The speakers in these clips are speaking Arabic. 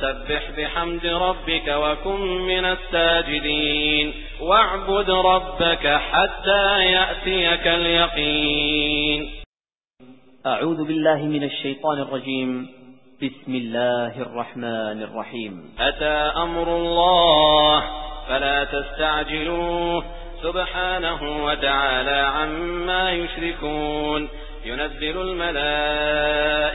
فسبح بحمد ربك وكن من الساجدين. واعبد ربك حتى يأتيك اليقين. أعوذ بالله من الشيطان الرجيم. بسم الله الرحمن الرحيم. أتى أمر الله فلا تستعجلوه. سبحانه وتعالى عما يشركون. ينزل الملائكة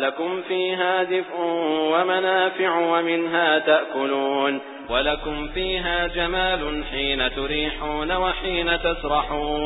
لكم فيها دفء ومنافع ومنها تأكلون ولكم فيها جمال حين تريحون وحين تسرحون